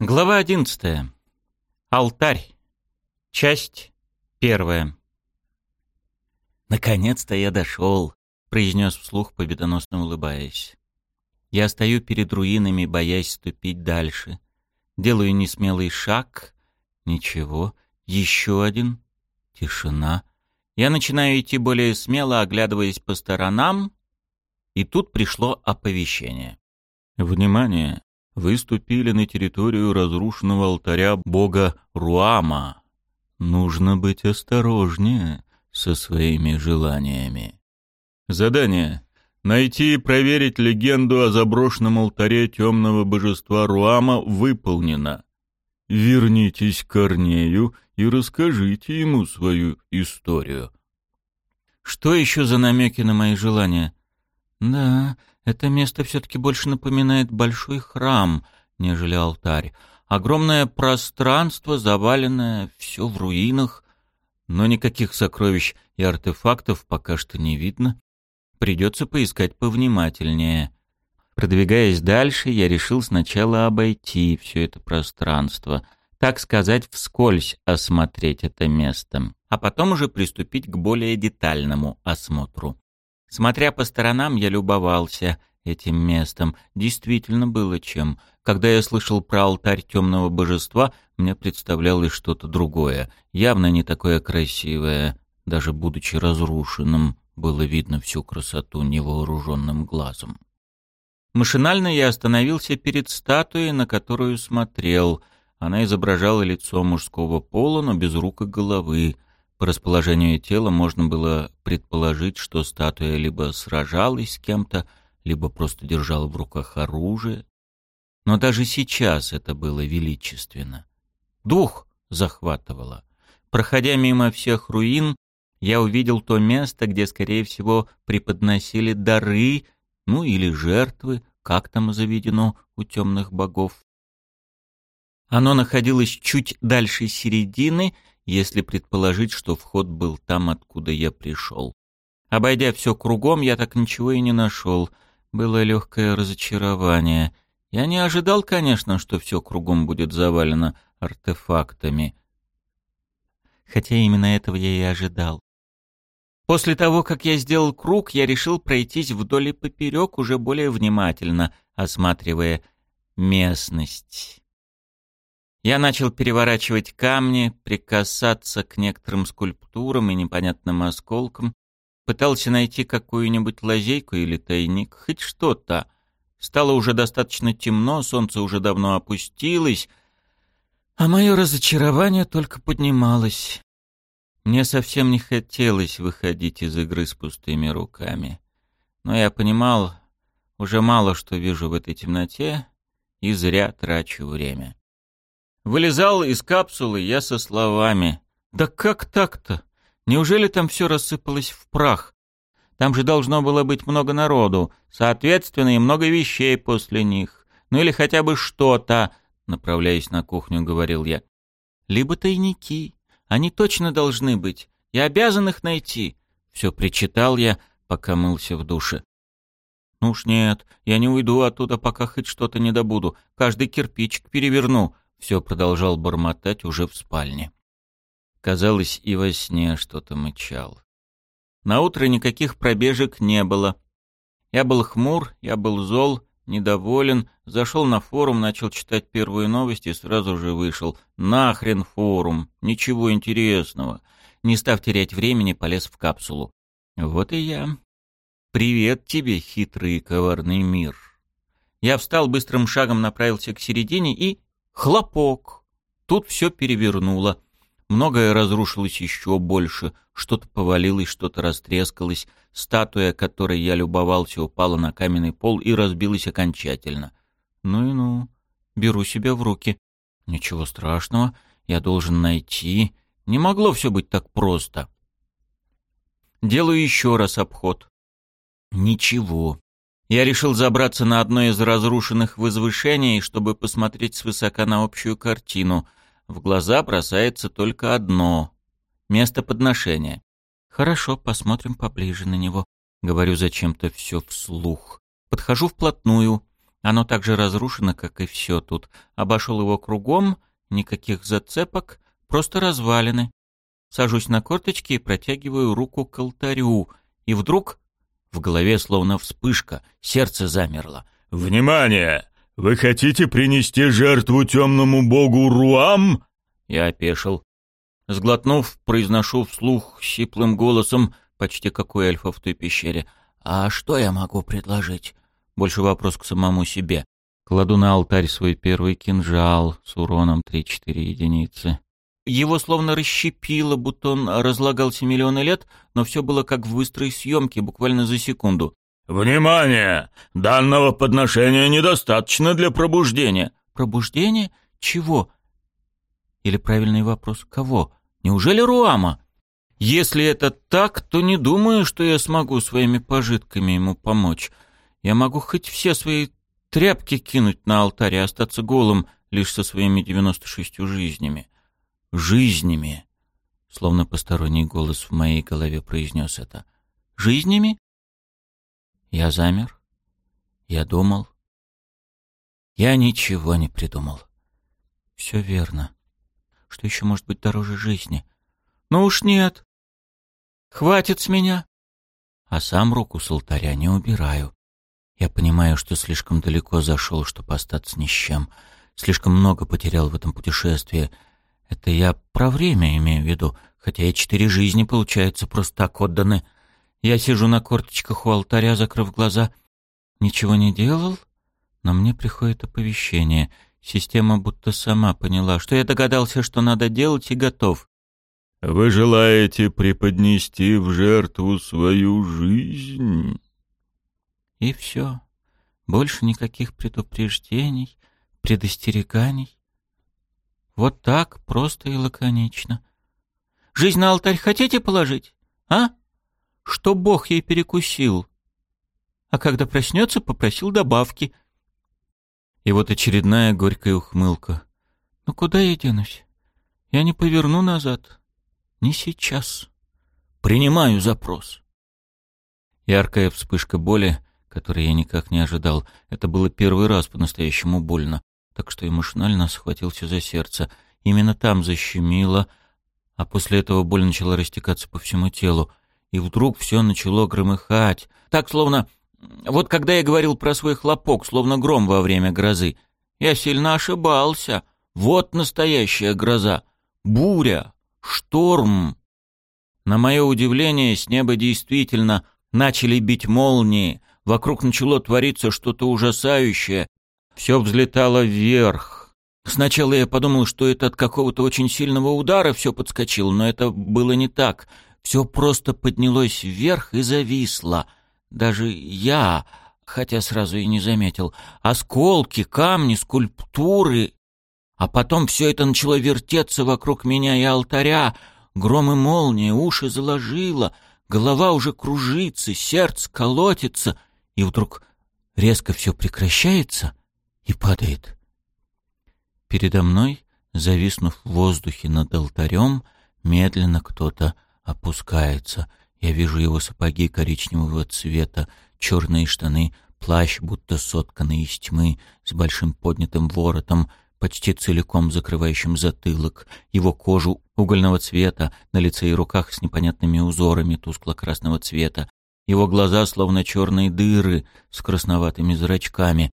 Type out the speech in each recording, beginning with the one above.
Глава одиннадцатая. Алтарь. Часть первая. «Наконец-то я дошел», — произнес вслух, победоносно улыбаясь. Я стою перед руинами, боясь ступить дальше. Делаю несмелый шаг. Ничего. Еще один. Тишина. Я начинаю идти более смело, оглядываясь по сторонам, и тут пришло оповещение. «Внимание! Вы ступили на территорию разрушенного алтаря бога Руама. Нужно быть осторожнее со своими желаниями. Задание. Найти и проверить легенду о заброшенном алтаре темного божества Руама выполнено. Вернитесь к Корнею и расскажите ему свою историю. Что еще за намеки на мои желания? Да, это место все-таки больше напоминает большой храм, нежели алтарь. Огромное пространство, заваленное, все в руинах, но никаких сокровищ и артефактов пока что не видно. Придется поискать повнимательнее. Продвигаясь дальше, я решил сначала обойти все это пространство, так сказать, вскользь осмотреть это место, а потом уже приступить к более детальному осмотру. Смотря по сторонам, я любовался этим местом. Действительно было чем. Когда я слышал про алтарь темного божества, мне представлялось что-то другое, явно не такое красивое. Даже будучи разрушенным, было видно всю красоту невооруженным глазом. Машинально я остановился перед статуей, на которую смотрел. Она изображала лицо мужского пола, но без рук и головы. По расположению тела можно было предположить, что статуя либо сражалась с кем-то, либо просто держала в руках оружие. Но даже сейчас это было величественно. Дух захватывало. Проходя мимо всех руин, я увидел то место, где, скорее всего, преподносили дары, ну или жертвы, как там заведено у темных богов. Оно находилось чуть дальше середины если предположить, что вход был там, откуда я пришел. Обойдя все кругом, я так ничего и не нашел. Было легкое разочарование. Я не ожидал, конечно, что все кругом будет завалено артефактами. Хотя именно этого я и ожидал. После того, как я сделал круг, я решил пройтись вдоль и поперек уже более внимательно, осматривая местность. Я начал переворачивать камни, прикасаться к некоторым скульптурам и непонятным осколкам, пытался найти какую-нибудь лазейку или тайник, хоть что-то. Стало уже достаточно темно, солнце уже давно опустилось, а мое разочарование только поднималось. Мне совсем не хотелось выходить из игры с пустыми руками. Но я понимал, уже мало что вижу в этой темноте и зря трачу время. Вылезал из капсулы я со словами. «Да как так-то? Неужели там все рассыпалось в прах? Там же должно было быть много народу, соответственно, и много вещей после них. Ну или хотя бы что-то», — направляясь на кухню, говорил я. «Либо тайники. Они точно должны быть. Я обязан их найти». Все причитал я, пока мылся в душе. «Ну уж нет, я не уйду оттуда, пока хоть что-то не добуду. Каждый кирпичик переверну», все продолжал бормотать уже в спальне. Казалось, и во сне что-то мычал. На утро никаких пробежек не было. Я был хмур, я был зол, недоволен, зашел на форум, начал читать первые новости и сразу же вышел. Нахрен форум, ничего интересного. Не став терять времени, полез в капсулу. Вот и я. Привет тебе, хитрый и коварный мир. Я встал быстрым шагом, направился к середине и Хлопок. Тут все перевернуло. Многое разрушилось еще больше. Что-то повалилось, что-то растрескалось. Статуя, которой я любовался, упала на каменный пол и разбилась окончательно. Ну и ну. Беру себя в руки. Ничего страшного. Я должен найти. Не могло все быть так просто. Делаю еще раз обход. Ничего. Я решил забраться на одно из разрушенных возвышений, чтобы посмотреть свысока на общую картину. В глаза бросается только одно — место подношения. «Хорошо, посмотрим поближе на него», — говорю зачем-то все вслух. Подхожу вплотную. Оно так же разрушено, как и все тут. Обошел его кругом, никаких зацепок, просто развалины. Сажусь на корточки и протягиваю руку к алтарю. И вдруг в голове словно вспышка, сердце замерло. «Внимание! Вы хотите принести жертву темному богу Руам?» Я опешил. Сглотнув, произношу вслух сиплым голосом, почти как у эльфа в той пещере. «А что я могу предложить?» Больше вопрос к самому себе. Кладу на алтарь свой первый кинжал с уроном 3-4 единицы. Его словно расщепило, будто он разлагался миллионы лет, но все было как в быстрой съемке, буквально за секунду. «Внимание! Данного подношения недостаточно для пробуждения». «Пробуждение? Чего?» Или правильный вопрос «Кого?» Неужели Руама? Если это так, то не думаю, что я смогу своими пожитками ему помочь. Я могу хоть все свои тряпки кинуть на алтарь и остаться голым лишь со своими девяносто шестью жизнями. Жизнями. Словно посторонний голос в моей голове произнес это. Жизнями? Я замер. Я думал. Я ничего не придумал. Все верно. Что еще может быть дороже жизни? Ну уж нет. Хватит с меня. А сам руку с алтаря не убираю. Я понимаю, что слишком далеко зашел, чтобы остаться ни с чем. Слишком много потерял в этом путешествии. Это я про время имею в виду, хотя и четыре жизни, получается, просто так отданы. Я сижу на корточках у алтаря, закрыв глаза. Ничего не делал, но мне приходит оповещение — Система будто сама поняла, что я догадался, что надо делать, и готов. «Вы желаете преподнести в жертву свою жизнь?» И все. Больше никаких предупреждений, предостереганий. Вот так, просто и лаконично. Жизнь на алтарь хотите положить, а? Что Бог ей перекусил? А когда проснется, попросил добавки — и вот очередная горькая ухмылка. «Ну куда я денусь? Я не поверну назад. Не сейчас. Принимаю запрос». Яркая вспышка боли, которой я никак не ожидал. Это было первый раз по-настоящему больно, так что я машинально схватился за сердце. Именно там защемило, а после этого боль начала растекаться по всему телу. И вдруг все начало громыхать, так, словно вот когда я говорил про свой хлопок, словно гром во время грозы, я сильно ошибался. Вот настоящая гроза. Буря. Шторм. На мое удивление, с неба действительно начали бить молнии. Вокруг начало твориться что-то ужасающее. Все взлетало вверх. Сначала я подумал, что это от какого-то очень сильного удара все подскочило, но это было не так. Все просто поднялось вверх и зависло — даже я, хотя сразу и не заметил, осколки, камни, скульптуры. А потом все это начало вертеться вокруг меня и алтаря, гром и молния, уши заложило, голова уже кружится, сердце колотится, и вдруг резко все прекращается и падает. Передо мной, зависнув в воздухе над алтарем, медленно кто-то опускается — я вижу его сапоги коричневого цвета, черные штаны, плащ, будто сотканный из тьмы, с большим поднятым воротом, почти целиком закрывающим затылок, его кожу угольного цвета, на лице и руках с непонятными узорами тускло-красного цвета, его глаза словно черные дыры с красноватыми зрачками.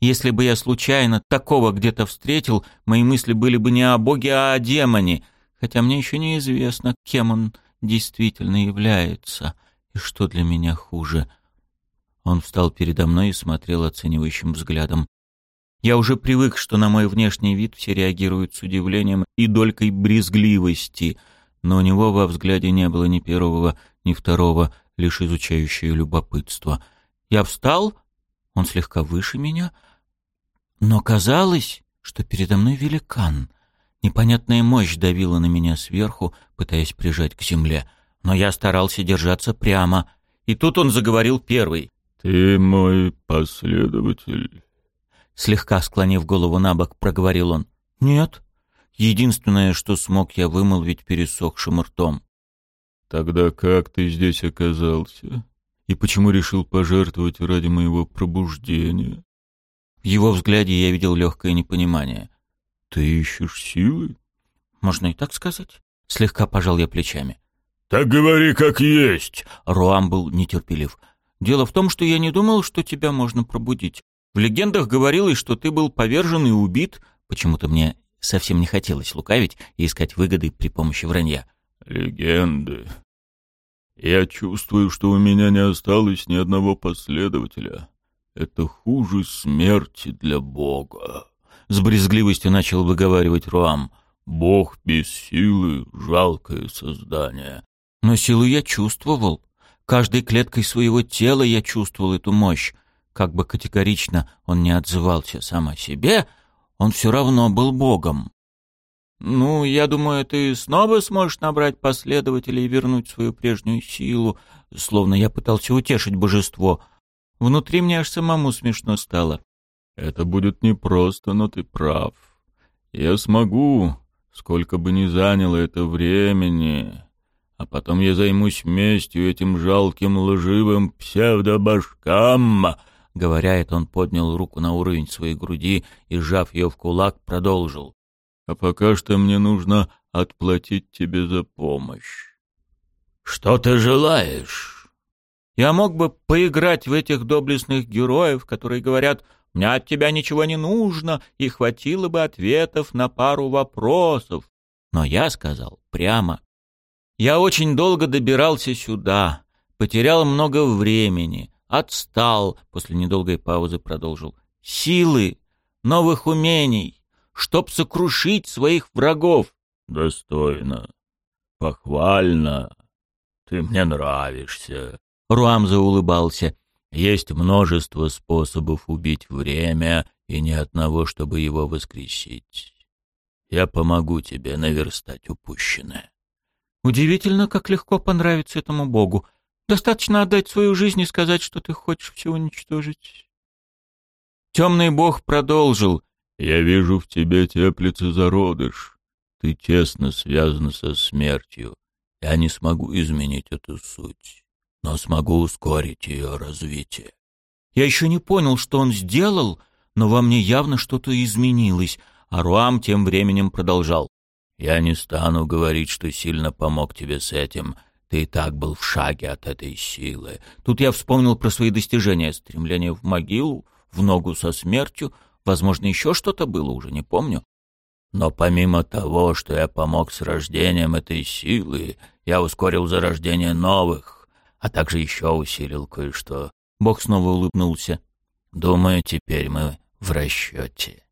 Если бы я случайно такого где-то встретил, мои мысли были бы не о боге, а о демоне, хотя мне еще неизвестно, кем он действительно является, и что для меня хуже. Он встал передо мной и смотрел оценивающим взглядом. Я уже привык, что на мой внешний вид все реагируют с удивлением и долькой брезгливости, но у него во взгляде не было ни первого, ни второго, лишь изучающее любопытство. Я встал, он слегка выше меня, но казалось, что передо мной великан — Непонятная мощь давила на меня сверху, пытаясь прижать к земле. Но я старался держаться прямо. И тут он заговорил первый. «Ты мой последователь?» Слегка склонив голову на бок, проговорил он. «Нет». Единственное, что смог я вымолвить пересохшим ртом. «Тогда как ты здесь оказался? И почему решил пожертвовать ради моего пробуждения?» В его взгляде я видел легкое непонимание. «Ты ищешь силы?» «Можно и так сказать?» Слегка пожал я плечами. «Так говори как есть!» Руам был нетерпелив. «Дело в том, что я не думал, что тебя можно пробудить. В легендах говорилось, что ты был повержен и убит. Почему-то мне совсем не хотелось лукавить и искать выгоды при помощи вранья. «Легенды. Я чувствую, что у меня не осталось ни одного последователя. Это хуже смерти для Бога». С брезгливостью начал выговаривать Руам. «Бог без силы — жалкое создание». Но силу я чувствовал. Каждой клеткой своего тела я чувствовал эту мощь. Как бы категорично он не отзывался сам о себе, он все равно был богом. «Ну, я думаю, ты снова сможешь набрать последователей и вернуть свою прежнюю силу», словно я пытался утешить божество. Внутри мне аж самому смешно стало. «Это будет непросто, но ты прав. Я смогу, сколько бы ни заняло это времени, а потом я займусь местью этим жалким лживым псевдобашкам». Говоря это, он поднял руку на уровень своей груди и, сжав ее в кулак, продолжил. «А пока что мне нужно отплатить тебе за помощь». «Что ты желаешь?» «Я мог бы поиграть в этих доблестных героев, которые говорят, «Мне от тебя ничего не нужно, и хватило бы ответов на пару вопросов». Но я сказал прямо. «Я очень долго добирался сюда, потерял много времени» Отстал, после недолгой паузы продолжил. Силы, новых умений, чтоб сокрушить своих врагов. Достойно, похвально, ты мне нравишься. Руамза улыбался. Есть множество способов убить время, и ни одного, чтобы его воскресить. Я помогу тебе наверстать упущенное. Удивительно, как легко понравиться этому богу. Достаточно отдать свою жизнь и сказать, что ты хочешь все уничтожить. Темный бог продолжил. «Я вижу в тебе теплится зародыш. Ты тесно связан со смертью. Я не смогу изменить эту суть, но смогу ускорить ее развитие». Я еще не понял, что он сделал, но во мне явно что-то изменилось, а Руам тем временем продолжал. «Я не стану говорить, что сильно помог тебе с этим, ты и так был в шаге от этой силы. Тут я вспомнил про свои достижения. Стремление в могилу, в ногу со смертью. Возможно, еще что-то было, уже не помню. Но помимо того, что я помог с рождением этой силы, я ускорил зарождение новых, а также еще усилил кое-что. Бог снова улыбнулся. Думаю, теперь мы в расчете.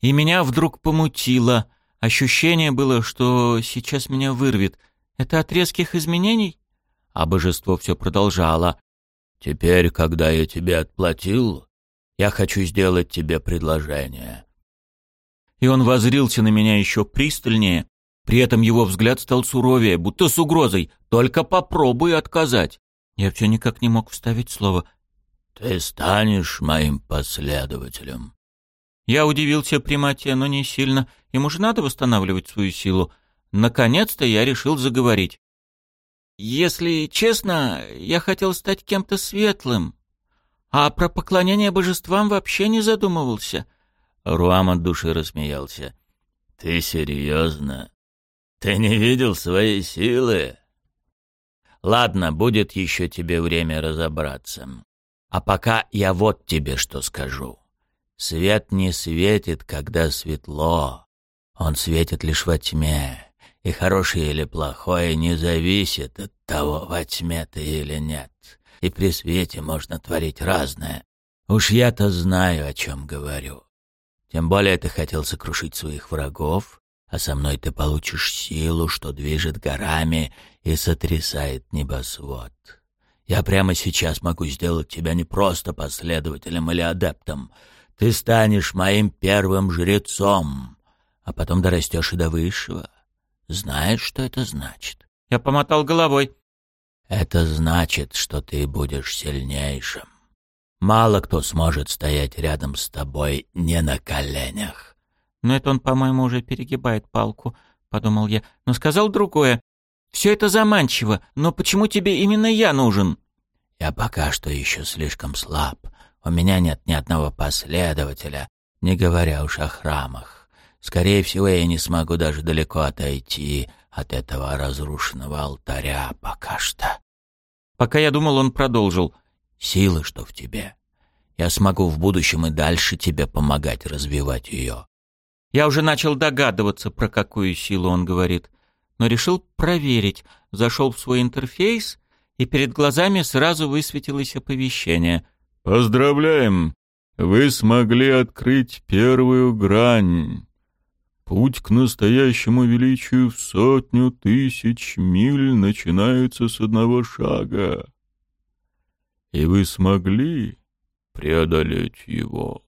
И меня вдруг помутило. Ощущение было, что сейчас меня вырвет. Это от резких изменений? А божество все продолжало. Теперь, когда я тебе отплатил, я хочу сделать тебе предложение. И он возрился на меня еще пристальнее. При этом его взгляд стал суровее, будто с угрозой. Только попробуй отказать. Я все никак не мог вставить слово. Ты станешь моим последователем. Я удивился прямоте, но не сильно. Ему же надо восстанавливать свою силу. Наконец-то я решил заговорить. Если честно, я хотел стать кем-то светлым, а про поклонение божествам вообще не задумывался. Руам от души рассмеялся. Ты серьезно? Ты не видел своей силы? Ладно, будет еще тебе время разобраться. А пока я вот тебе что скажу. Свет не светит, когда светло. Он светит лишь во тьме и хорошее или плохое не зависит от того, во тьме ты или нет. И при свете можно творить разное. Уж я-то знаю, о чем говорю. Тем более ты хотел сокрушить своих врагов, а со мной ты получишь силу, что движет горами и сотрясает небосвод. Я прямо сейчас могу сделать тебя не просто последователем или адептом. Ты станешь моим первым жрецом, а потом дорастешь и до высшего. Знаешь, что это значит? Я помотал головой. Это значит, что ты будешь сильнейшим. Мало кто сможет стоять рядом с тобой не на коленях. Но это он, по-моему, уже перегибает палку, подумал я. Но сказал другое. Все это заманчиво, но почему тебе именно я нужен? Я пока что еще слишком слаб. У меня нет ни одного последователя, не говоря уж о храмах. Скорее всего, я не смогу даже далеко отойти от этого разрушенного алтаря пока что. Пока я думал, он продолжил. Сила, что в тебе. Я смогу в будущем и дальше тебе помогать развивать ее. Я уже начал догадываться, про какую силу он говорит, но решил проверить. Зашел в свой интерфейс, и перед глазами сразу высветилось оповещение. «Поздравляем! Вы смогли открыть первую грань. Путь к настоящему величию в сотню тысяч миль начинается с одного шага. И вы смогли преодолеть его».